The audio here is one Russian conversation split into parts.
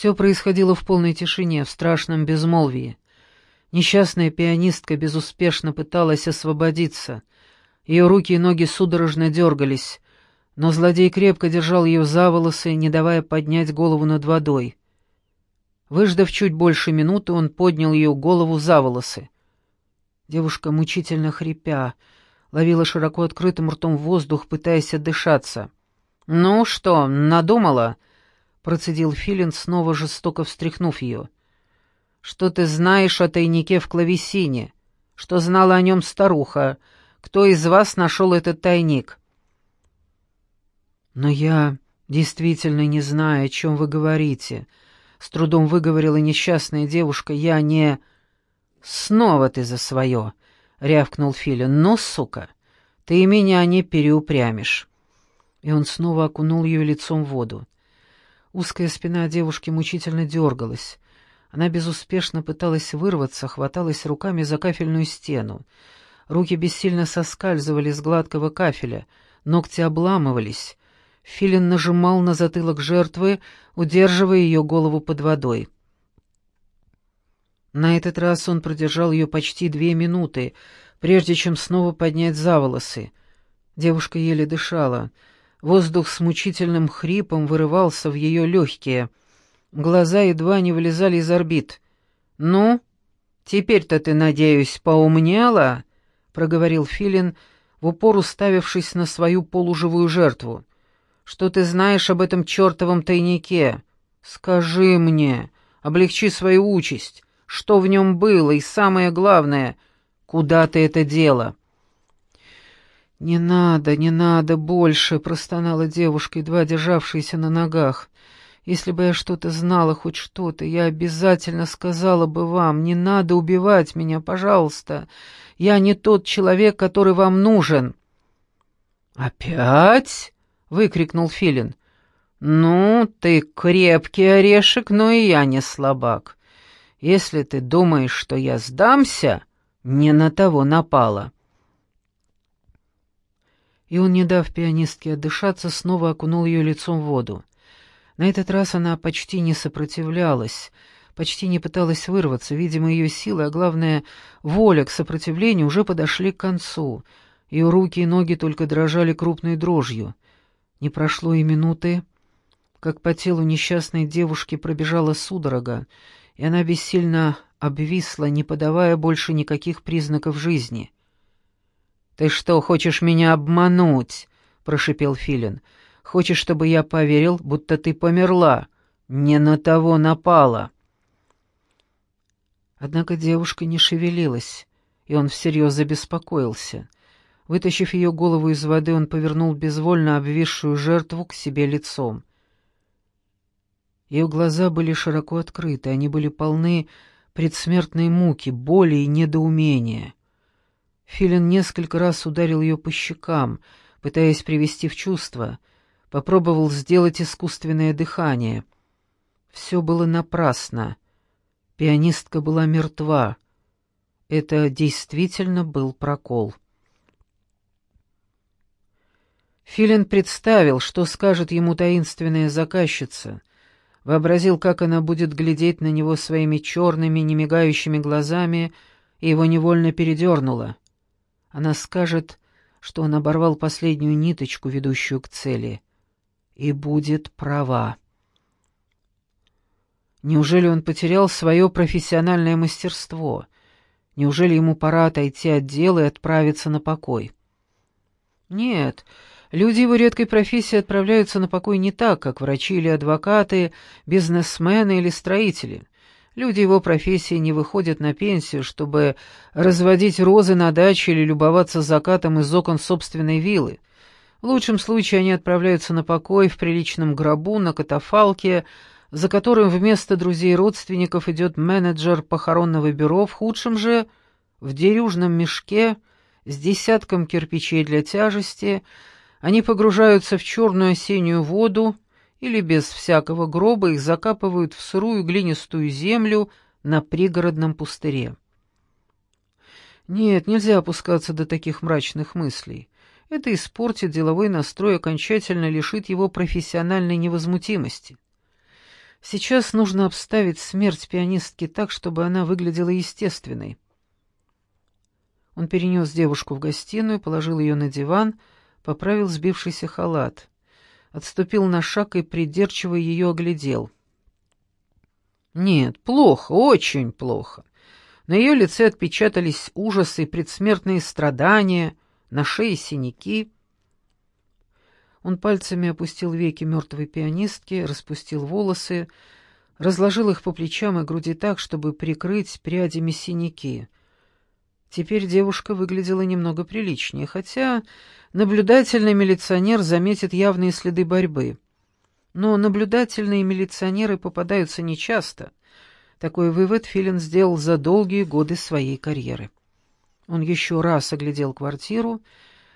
Все происходило в полной тишине, в страшном безмолвии. Несчастная пианистка безуспешно пыталась освободиться. Ее руки и ноги судорожно дергались, но злодей крепко держал ее за волосы, не давая поднять голову над водой. Выждав чуть больше минуты, он поднял ее голову за волосы. Девушка, мучительно хрипя, ловила широко открытым ртом воздух, пытаясь отдышаться. «Ну что, надумала?» — процедил Филин, снова жестоко встряхнув ее. «Что ты знаешь о тайнике в клавесине? Что знала о нем старуха? Кто из вас нашел этот тайник?» «Но я действительно не знаю, о чем вы говорите», — с трудом выговорила несчастная девушка. «Я не...» «Снова ты за свое», — рявкнул Филин. «Ну, сука, ты меня не переупрямишь». И он снова окунул ее лицом в воду. Узкая спина девушки мучительно дергалась. Она безуспешно пыталась вырваться, хваталась руками за кафельную стену. Руки бессильно соскальзывали с гладкого кафеля, ногти обламывались. Филин нажимал на затылок жертвы, удерживая ее голову под водой. На этот раз он продержал ее почти две минуты, прежде чем снова поднять за волосы. Девушка еле дышала. Воздух с мучительным хрипом вырывался в ее легкие. Глаза едва не вылезали из орбит. «Ну, теперь-то ты, надеюсь, поумнела?» — проговорил Филин, в упор уставившись на свою полуживую жертву. «Что ты знаешь об этом чертовом тайнике? Скажи мне, облегчи свою участь». Что в нем было, и самое главное, куда ты это дело?» «Не надо, не надо больше», — простонала девушка, едва державшаяся на ногах. «Если бы я что-то знала, хоть что-то, я обязательно сказала бы вам, не надо убивать меня, пожалуйста. Я не тот человек, который вам нужен». «Опять?» — выкрикнул Филин. «Ну, ты крепкий орешек, но и я не слабак. Если ты думаешь, что я сдамся, не на того напала». И он, не дав пианистке отдышаться, снова окунул ее лицом в воду. На этот раз она почти не сопротивлялась, почти не пыталась вырваться. Видимо, ее силы, а главное, воля к сопротивлению уже подошли к концу. Ее руки и ноги только дрожали крупной дрожью. Не прошло и минуты, как по телу несчастной девушки пробежала судорога, и она бессильно обвисла, не подавая больше никаких признаков жизни. «Ты что, хочешь меня обмануть?» — прошипел Филин. «Хочешь, чтобы я поверил, будто ты померла? Не на того напала». Однако девушка не шевелилась, и он всерьез забеспокоился. Вытащив ее голову из воды, он повернул безвольно обвисшую жертву к себе лицом. Ее глаза были широко открыты, они были полны предсмертной муки, боли и недоумения. Филин несколько раз ударил ее по щекам, пытаясь привести в чувство, попробовал сделать искусственное дыхание. Все было напрасно. Пианистка была мертва. Это действительно был прокол. Филин представил, что скажет ему таинственная заказчица, вообразил, как она будет глядеть на него своими черными, немигающими глазами, и его невольно передернуло. Она скажет, что он оборвал последнюю ниточку, ведущую к цели, и будет права. Неужели он потерял свое профессиональное мастерство? Неужели ему пора отойти от дела и отправиться на покой? Нет, — Люди его редкой профессии отправляются на покой не так, как врачи или адвокаты, бизнесмены или строители. Люди его профессии не выходят на пенсию, чтобы разводить розы на даче или любоваться закатом из окон собственной виллы. В лучшем случае они отправляются на покой в приличном гробу на катафалке, за которым вместо друзей и родственников идет менеджер похоронного бюро, в худшем же — в дерюжном мешке с десятком кирпичей для тяжести — они погружаются в черную осеннюю воду или без всякого гроба их закапывают в сырую глинистую землю на пригородном пустыре. Нет, нельзя опускаться до таких мрачных мыслей. Это испортит деловой настрой, окончательно лишит его профессиональной невозмутимости. Сейчас нужно обставить смерть пианистки так, чтобы она выглядела естественной. Он перенес девушку в гостиную, положил ее на диван, поправил сбившийся халат. Отступил на шаг и придирчиво ее оглядел. Нет, плохо, очень плохо. На ее лице отпечатались ужасы и предсмертные страдания, на шее синяки. Он пальцами опустил веки мертвой пианистки, распустил волосы, разложил их по плечам и груди так, чтобы прикрыть прядями синяки. Теперь девушка выглядела немного приличнее, хотя наблюдательный милиционер заметит явные следы борьбы. Но наблюдательные милиционеры попадаются нечасто. Такой вывод Филин сделал за долгие годы своей карьеры. Он еще раз оглядел квартиру,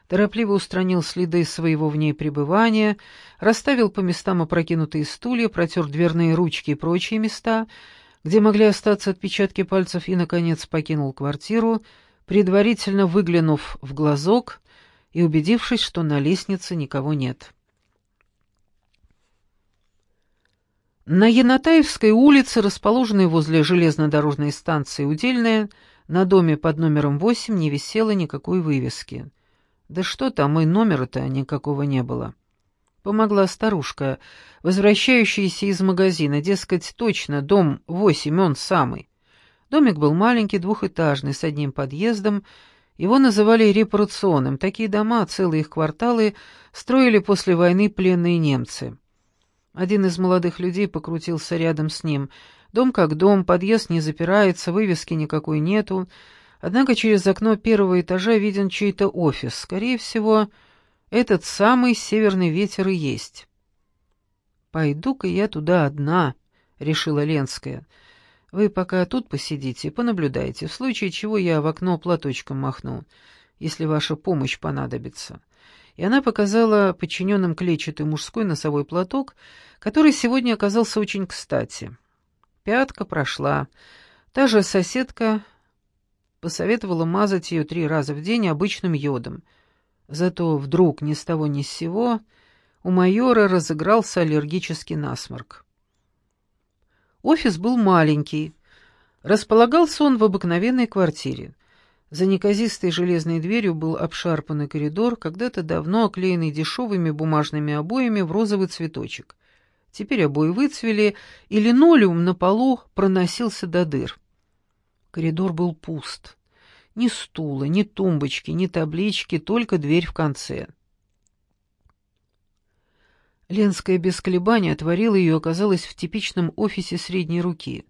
торопливо устранил следы своего в ней пребывания, расставил по местам опрокинутые стулья, протер дверные ручки и прочие места, где могли остаться отпечатки пальцев, и, наконец, покинул квартиру, предварительно выглянув в глазок и убедившись, что на лестнице никого нет. На Янатаевской улице, расположенной возле железнодорожной станции «Удельная», на доме под номером 8 не висело никакой вывески. Да что там, и номера-то никакого не было. Помогла старушка, возвращающаяся из магазина, дескать, точно, дом 8, он самый. Домик был маленький, двухэтажный, с одним подъездом. Его называли репарационным. Такие дома, целые их кварталы, строили после войны пленные немцы. Один из молодых людей покрутился рядом с ним. Дом как дом, подъезд не запирается, вывески никакой нету. Однако через окно первого этажа виден чей-то офис. Скорее всего, этот самый северный ветер и есть. «Пойду-ка я туда одна», — решила Ленская. «Вы пока тут посидите, понаблюдайте, в случае чего я в окно платочком махну, если ваша помощь понадобится» и она показала подчиненным клетчатый мужской носовой платок, который сегодня оказался очень кстати. Пятка прошла. Та же соседка посоветовала мазать ее три раза в день обычным йодом. Зато вдруг ни с того ни с сего у майора разыгрался аллергический насморк. Офис был маленький. Располагался он в обыкновенной квартире. За неказистой железной дверью был обшарпанный коридор, когда-то давно оклеенный дешевыми бумажными обоями в розовый цветочек. Теперь обои выцвели, и линолеум на полу проносился до дыр. Коридор был пуст. Ни стула, ни тумбочки, ни таблички, только дверь в конце. Ленская без колебаний отворила ее и оказалась в типичном офисе средней руки.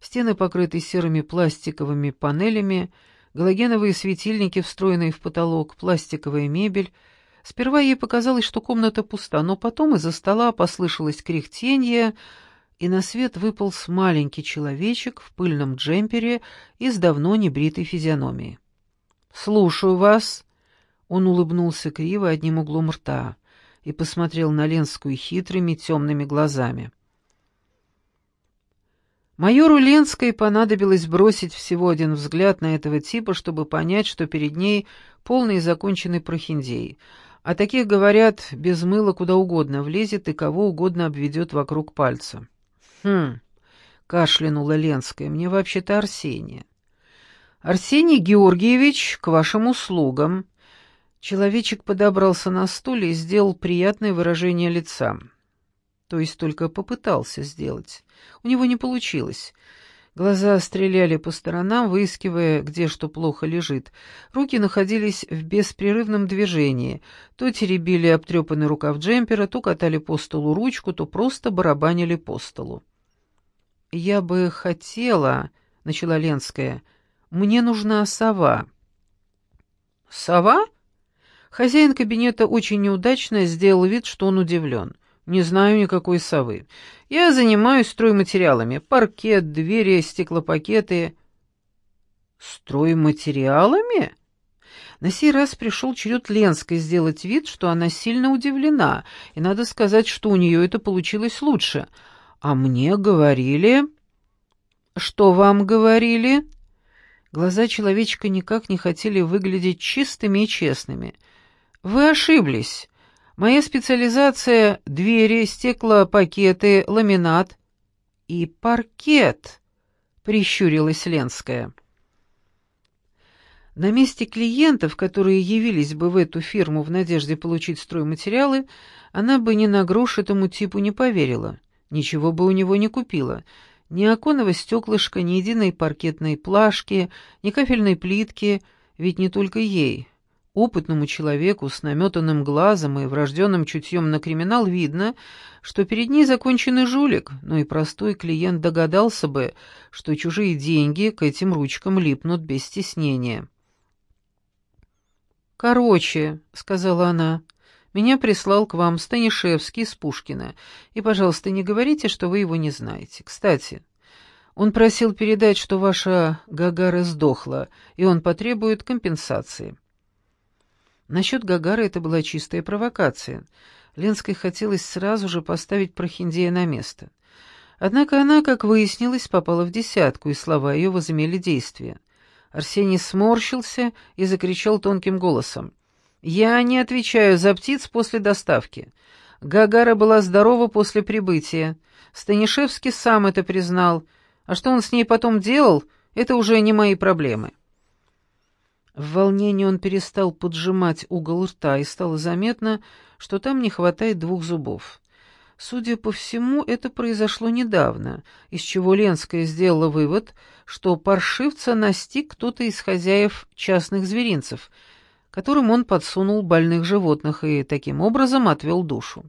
Стены покрыты серыми пластиковыми панелями, галогеновые светильники, встроенные в потолок, пластиковая мебель. Сперва ей показалось, что комната пуста, но потом из-за стола послышалось кряхтенье, и на свет выполз маленький человечек в пыльном джемпере и с давно небритой физиономией. «Слушаю вас», — он улыбнулся криво одним углом рта и посмотрел на Ленскую хитрыми темными глазами. Майору Ленской понадобилось бросить всего один взгляд на этого типа, чтобы понять, что перед ней полный и законченный прохиндей. А таких, говорят, без мыла куда угодно влезет и кого угодно обведет вокруг пальца. «Хм», — кашлянула Ленская, — «мне вообще-то Арсения». «Арсений Георгиевич, к вашим услугам». Человечек подобрался на стуле и сделал приятное выражение лица то есть только попытался сделать. У него не получилось. Глаза стреляли по сторонам, выискивая, где что плохо лежит. Руки находились в беспрерывном движении. То теребили обтрепанный рукав джемпера, то катали по столу ручку, то просто барабанили по столу. «Я бы хотела...» — начала Ленская. «Мне нужна сова». «Сова?» Хозяин кабинета очень неудачно сделал вид, что он удивлен. Не знаю никакой совы. Я занимаюсь стройматериалами. Паркет, двери, стеклопакеты. Стройматериалами? На сей раз пришел черед Ленской сделать вид, что она сильно удивлена, и надо сказать, что у нее это получилось лучше. А мне говорили... Что вам говорили? Глаза человечка никак не хотели выглядеть чистыми и честными. Вы ошиблись. Моя специализация — двери, стеклопакеты, ламинат. и паркет», — прищурилась Ленская. На месте клиентов, которые явились бы в эту фирму в надежде получить стройматериалы, она бы ни на грош этому типу не поверила, ничего бы у него не купила. Ни оконного стеклышка, ни единой паркетной плашки, ни кафельной плитки, ведь не только ей, Опытному человеку с наметанным глазом и врожденным чутьем на криминал видно, что перед ней законченный жулик, но и простой клиент догадался бы, что чужие деньги к этим ручкам липнут без стеснения. «Короче», — сказала она, — «меня прислал к вам Станишевский из Пушкина, и, пожалуйста, не говорите, что вы его не знаете. Кстати, он просил передать, что ваша Гагара сдохла, и он потребует компенсации». Насчет Гагара это была чистая провокация. Ленской хотелось сразу же поставить Прохиндея на место. Однако она, как выяснилось, попала в десятку, и слова ее возымели действие. Арсений сморщился и закричал тонким голосом. «Я не отвечаю за птиц после доставки. Гагара была здорова после прибытия. Станишевский сам это признал. А что он с ней потом делал, это уже не мои проблемы». В волнении он перестал поджимать угол рта, и стало заметно, что там не хватает двух зубов. Судя по всему, это произошло недавно, из чего Ленская сделала вывод, что паршивца настиг кто-то из хозяев частных зверинцев, которым он подсунул больных животных и таким образом отвел душу.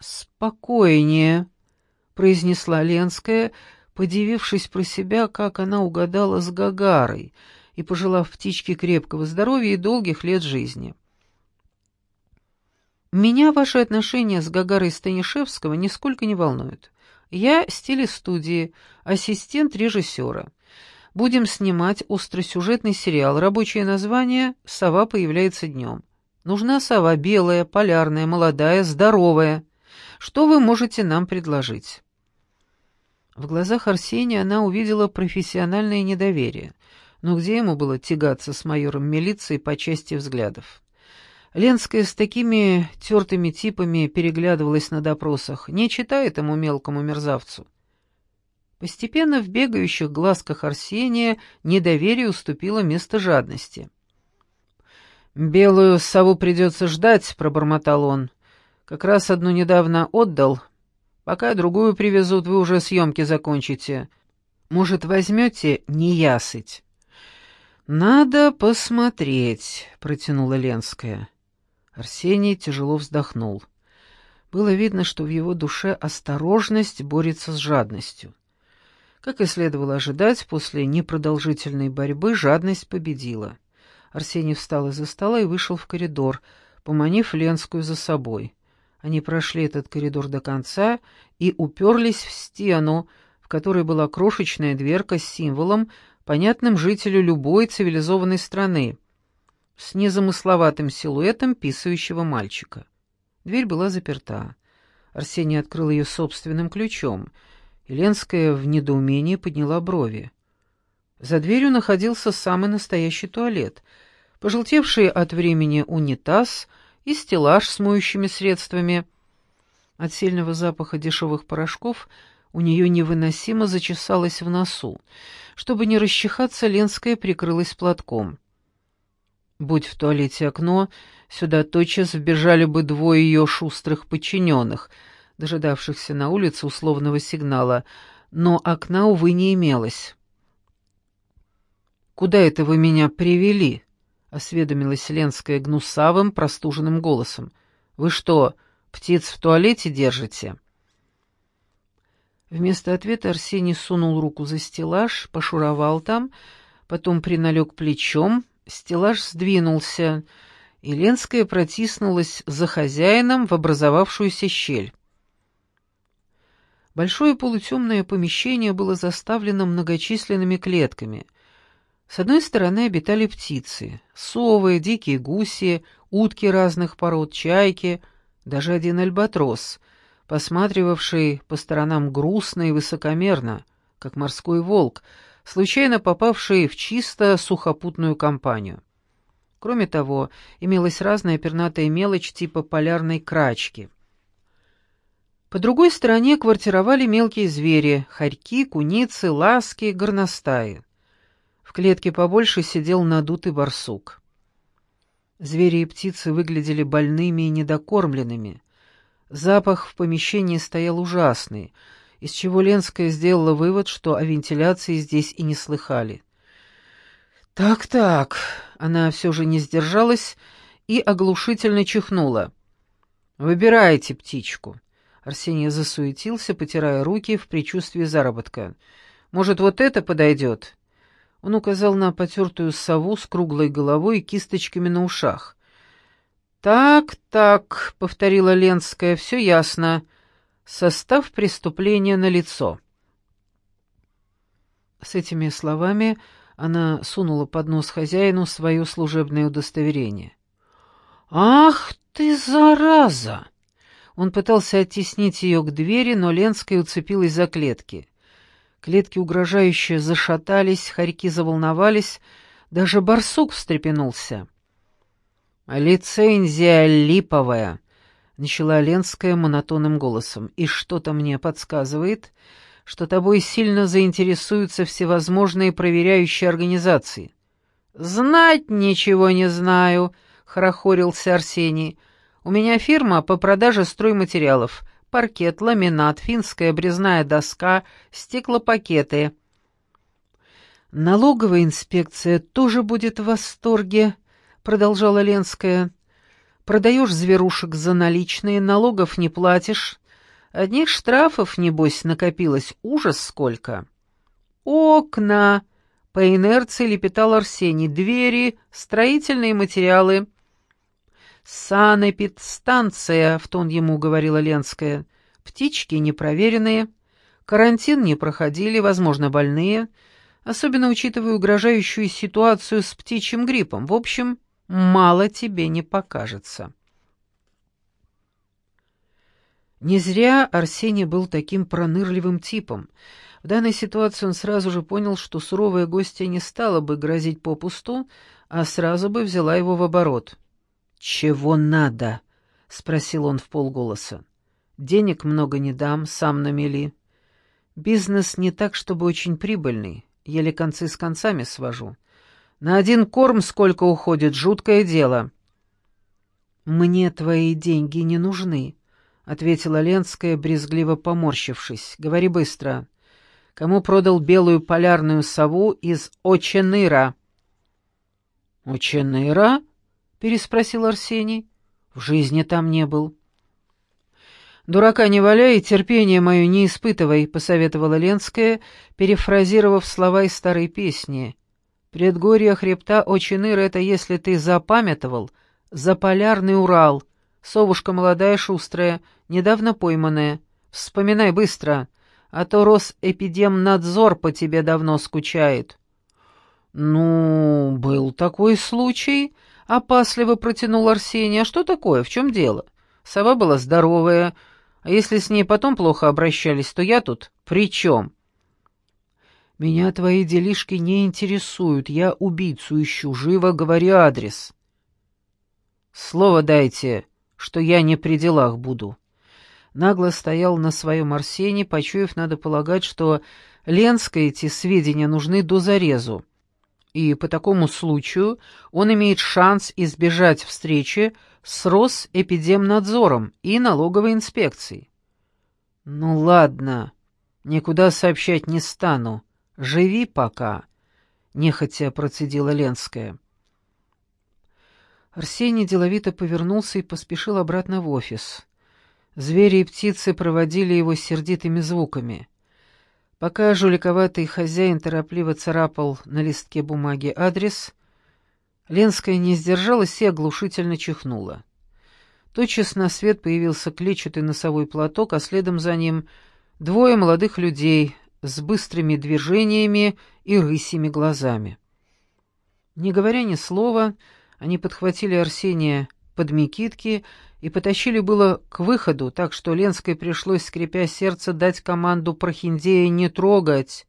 «Спокойнее», — произнесла Ленская, подивившись про себя, как она угадала с Гагарой — и пожелав птичке крепкого здоровья и долгих лет жизни. Меня ваши отношения с Гагарой Станишевского нисколько не волнуют. Я студии, ассистент режиссера. Будем снимать остросюжетный сериал. Рабочее название «Сова появляется днем». Нужна сова белая, полярная, молодая, здоровая. Что вы можете нам предложить?» В глазах Арсения она увидела профессиональное недоверие — но где ему было тягаться с майором милиции по части взглядов? Ленская с такими тертыми типами переглядывалась на допросах, не читая этому мелкому мерзавцу. Постепенно в бегающих глазках Арсения недоверие уступило место жадности. «Белую сову придется ждать», — пробормотал он. «Как раз одну недавно отдал. Пока другую привезут, вы уже съемки закончите. Может, возьмете неясыть?» «Надо посмотреть», — протянула Ленская. Арсений тяжело вздохнул. Было видно, что в его душе осторожность борется с жадностью. Как и следовало ожидать, после непродолжительной борьбы жадность победила. Арсений встал из-за стола и вышел в коридор, поманив Ленскую за собой. Они прошли этот коридор до конца и уперлись в стену, в которой была крошечная дверка с символом, понятным жителю любой цивилизованной страны, с незамысловатым силуэтом писающего мальчика. Дверь была заперта. Арсений открыл ее собственным ключом, и Ленская в недоумении подняла брови. За дверью находился самый настоящий туалет, пожелтевший от времени унитаз и стеллаж с моющими средствами. От сильного запаха дешевых порошков у нее невыносимо зачесалось в носу. Чтобы не расчихаться, Ленская прикрылась платком. Будь в туалете окно, сюда тотчас вбежали бы двое ее шустрых подчиненных, дожидавшихся на улице условного сигнала, но окна, увы, не имелось. «Куда это вы меня привели?» — осведомилась Ленская гнусавым, простуженным голосом. «Вы что, птиц в туалете держите?» Вместо ответа Арсений сунул руку за стеллаж, пошуровал там, потом приналег плечом, стеллаж сдвинулся, и Ленская протиснулась за хозяином в образовавшуюся щель. Большое полутемное помещение было заставлено многочисленными клетками. С одной стороны обитали птицы — совы, дикие гуси, утки разных пород, чайки, даже один альбатрос — посматривавший по сторонам грустно и высокомерно, как морской волк, случайно попавший в чисто сухопутную компанию. Кроме того, имелась разная пернатая мелочь типа полярной крачки. По другой стороне квартировали мелкие звери — хорьки, куницы, ласки, горностаи. В клетке побольше сидел надутый барсук. Звери и птицы выглядели больными и недокормленными. Запах в помещении стоял ужасный, из чего Ленская сделала вывод, что о вентиляции здесь и не слыхали. «Так-так», — она все же не сдержалась и оглушительно чихнула. «Выбирайте птичку». Арсений засуетился, потирая руки в предчувствии заработка. «Может, вот это подойдет?» Он указал на потертую сову с круглой головой и кисточками на ушах. «Так, так», — повторила Ленская, — «все ясно. Состав преступления налицо». С этими словами она сунула под нос хозяину свое служебное удостоверение. «Ах ты, зараза!» Он пытался оттеснить ее к двери, но Ленская уцепилась за клетки. Клетки угрожающе зашатались, хорьки заволновались, даже барсук встрепенулся. «Лицензия липовая», — начала Ленская монотонным голосом, — «и что-то мне подсказывает, что тобой сильно заинтересуются всевозможные проверяющие организации». «Знать ничего не знаю», — хорохорился Арсений. У меня фирма по продаже стройматериалов. Паркет, ламинат, финская обрезная доска, стеклопакеты. Налоговая инспекция тоже будет в восторге, продолжала Ленская. Продаешь зверушек за наличные, налогов не платишь. Одних штрафов, небось, накопилось ужас сколько. Окна, по инерции лепетал Арсений, двери, строительные материалы — «Санэпидстанция», — в тон ему говорила Ленская. «Птички непроверенные, карантин не проходили, возможно, больные, особенно учитывая угрожающую ситуацию с птичьим гриппом. В общем, мало тебе не покажется». Не зря Арсений был таким пронырливым типом. В данной ситуации он сразу же понял, что суровая гостья не стала бы грозить попусту, а сразу бы взяла его в оборот. «Чего надо?» — спросил он в полголоса. «Денег много не дам, сам намели. Бизнес не так, чтобы очень прибыльный, еле концы с концами свожу. На один корм сколько уходит, жуткое дело». «Мне твои деньги не нужны», — ответила Ленская, брезгливо поморщившись. «Говори быстро. Кому продал белую полярную сову из Оченыра?» «Оченыра?» — переспросил Арсений. «В жизни там не был». «Дурака не валяй, терпение мое не испытывай», — посоветовала Ленская, перефразировав слова из старой песни. «Предгорье хребта Очиныр — это, если ты запамятовал, заполярный Урал, совушка молодая шустрая, недавно пойманная. Вспоминай быстро, а то Росэпидемнадзор по тебе давно скучает». «Ну, был такой случай», Опасливо протянул Арсений. «А что такое? В чем дело? Сова была здоровая, а если с ней потом плохо обращались, то я тут при чем?» «Меня твои делишки не интересуют. Я убийцу ищу. Живо говори адрес». «Слово дайте, что я не при делах буду». Нагло стоял на своем Арсене, почуяв, надо полагать, что Ленской эти сведения нужны до зарезу и по такому случаю он имеет шанс избежать встречи с Росэпидемнадзором и налоговой инспекцией. «Ну ладно, никуда сообщать не стану. Живи пока», — нехотя процедила Ленская. Арсений деловито повернулся и поспешил обратно в офис. Звери и птицы проводили его сердитыми звуками. Пока жуликоватый хозяин торопливо царапал на листке бумаги адрес, Ленская не сдержалась и оглушительно чихнула. Тотчас на свет появился клетчатый носовой платок, а следом за ним двое молодых людей с быстрыми движениями и рысими глазами. Не говоря ни слова, они подхватили Арсения под мекитки и потащили было к выходу, так что Ленской пришлось, скрипя сердце, дать команду Прохиндея не трогать.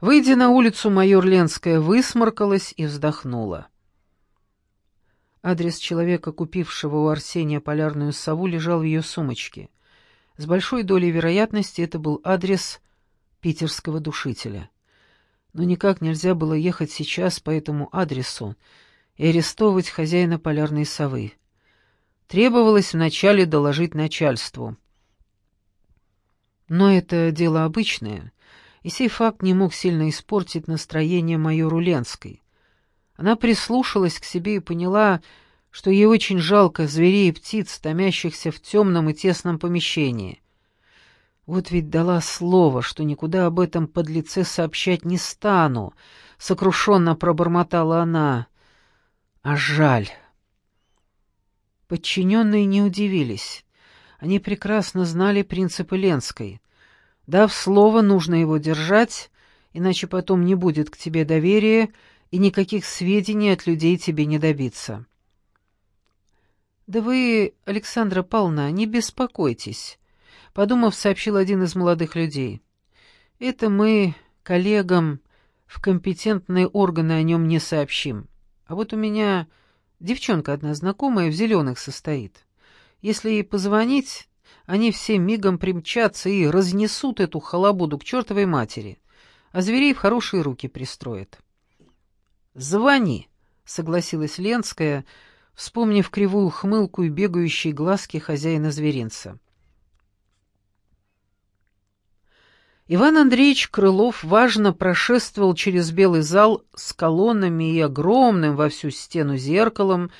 Выйдя на улицу, майор Ленская высморкалась и вздохнула. Адрес человека, купившего у Арсения полярную сову, лежал в ее сумочке. С большой долей вероятности это был адрес питерского душителя. Но никак нельзя было ехать сейчас по этому адресу и арестовывать хозяина полярной совы. Требовалось вначале доложить начальству. Но это дело обычное, и сей факт не мог сильно испортить настроение майору Ленской. Она прислушалась к себе и поняла, что ей очень жалко зверей и птиц, томящихся в темном и тесном помещении. Вот ведь дала слово, что никуда об этом подлеце сообщать не стану, — сокрушенно пробормотала она. А жаль. Подчиненные не удивились. Они прекрасно знали принципы Ленской. Дав слово, нужно его держать, иначе потом не будет к тебе доверия, и никаких сведений от людей тебе не добиться. «Да вы, Александра Павловна, не беспокойтесь», — подумав, сообщил один из молодых людей. «Это мы коллегам в компетентные органы о нем не сообщим. А вот у меня девчонка одна знакомая в зеленых состоит. Если ей позвонить, они все мигом примчатся и разнесут эту халабуду к чертовой матери, а зверей в хорошие руки пристроят». «Звони», — согласилась Ленская, — вспомнив кривую хмылку и бегающие глазки хозяина зверинца. Иван Андреевич Крылов важно прошествовал через белый зал с колоннами и огромным во всю стену зеркалом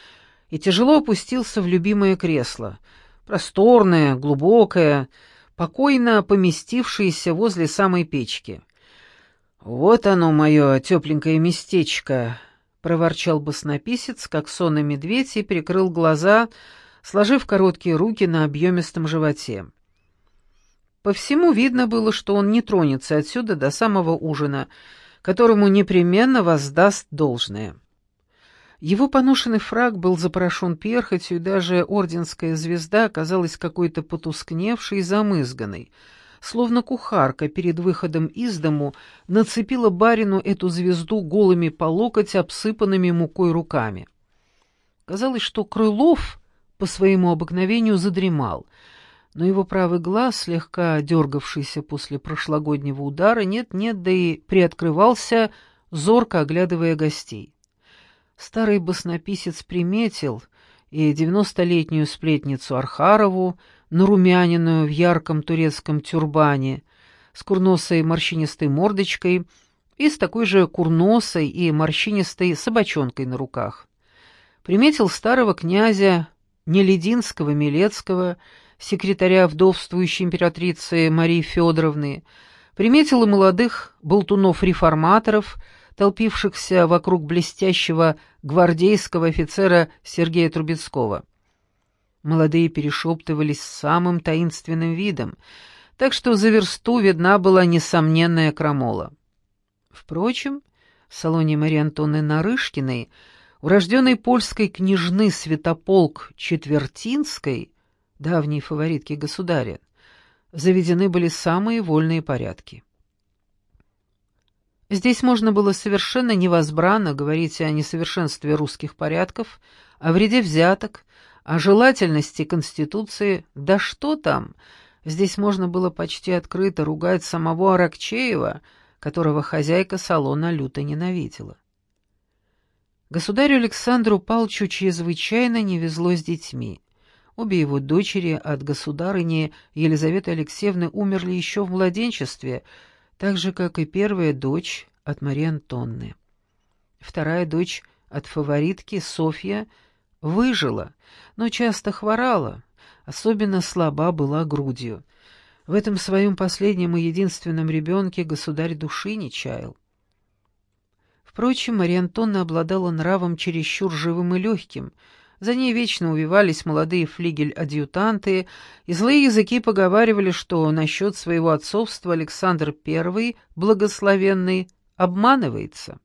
и тяжело опустился в любимое кресло, просторное, глубокое, покойно поместившееся возле самой печки. «Вот оно, мое тепленькое местечко», — проворчал баснописец, как сонный медведь, и прикрыл глаза, сложив короткие руки на объемистом животе. По всему видно было, что он не тронется отсюда до самого ужина, которому непременно воздаст должное. Его поношенный фраг был запорошен перхотью, и даже орденская звезда оказалась какой-то потускневшей и замызганной — словно кухарка перед выходом из дому нацепила барину эту звезду голыми по локоть, обсыпанными мукой руками. Казалось, что Крылов по своему обыкновению задремал, но его правый глаз, слегка дергавшийся после прошлогоднего удара, нет-нет, да и приоткрывался, зорко оглядывая гостей. Старый баснописец приметил и девяностолетнюю сплетницу Архарову, нарумяненную в ярком турецком тюрбане, с курносой морщинистой мордочкой и с такой же курносой и морщинистой собачонкой на руках. Приметил старого князя Нелединского-Милецкого, секретаря вдовствующей императрицы Марии Федоровны, приметил и молодых болтунов-реформаторов, толпившихся вокруг блестящего гвардейского офицера Сергея Трубецкого. Молодые перешептывались с самым таинственным видом, так что за версту видна была несомненная крамола. Впрочем, в салоне Марии Антонны Нарышкиной, урожденной польской княжны Святополк Четвертинской, давней фаворитки государя, заведены были самые вольные порядки. Здесь можно было совершенно невозбранно говорить о несовершенстве русских порядков, о вреде взяток, о желательности Конституции, да что там, здесь можно было почти открыто ругать самого Аракчеева, которого хозяйка салона люто ненавидела. Государю Александру Палчу чрезвычайно не везло с детьми. Обе его дочери от государыни Елизаветы Алексеевны умерли еще в младенчестве, так же, как и первая дочь от Марии Антонны. Вторая дочь от фаворитки Софья – Выжила, но часто хворала, особенно слаба была грудью. В этом своем последнем и единственном ребенке государь души не чаял. Впрочем, Мария Антонна обладала нравом чересчур живым и легким. За ней вечно увивались молодые флигель-адъютанты, и злые языки поговаривали, что насчет своего отцовства Александр I, благословенный, обманывается.